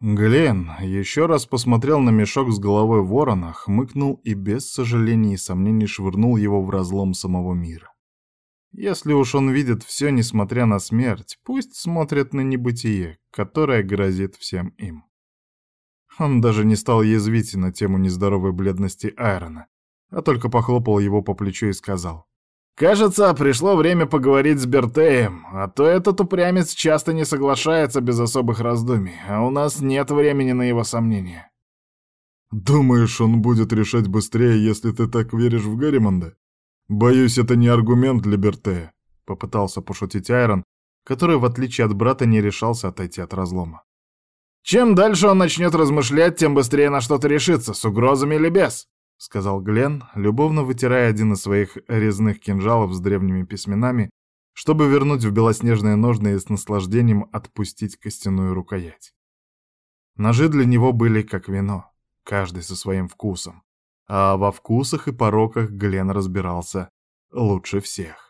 Глен еще раз посмотрел на мешок с головой ворона, хмыкнул и без сожалений и сомнений швырнул его в разлом самого мира. Если уж он видит все, несмотря на смерть, пусть смотрит на небытие, которое грозит всем им. Он даже не стал язвить на тему нездоровой бледности Айрона, а только похлопал его по плечу и сказал. Кажется, пришло время поговорить с Бертеем, а то этот упрямец часто не соглашается без особых раздумий, а у нас нет времени на его сомнения. Думаешь, он будет решать быстрее, если ты так веришь в Гарримонда? Боюсь, это не аргумент для Бертея, попытался пошутить Айрон, который, в отличие от брата, не решался отойти от разлома. Чем дальше он начнет размышлять, тем быстрее на что-то решится, с угрозами или без. — сказал Глен, любовно вытирая один из своих резных кинжалов с древними письменами, чтобы вернуть в белоснежные ножны и с наслаждением отпустить костяную рукоять. Ножи для него были как вино, каждый со своим вкусом, а во вкусах и пороках Глен разбирался лучше всех.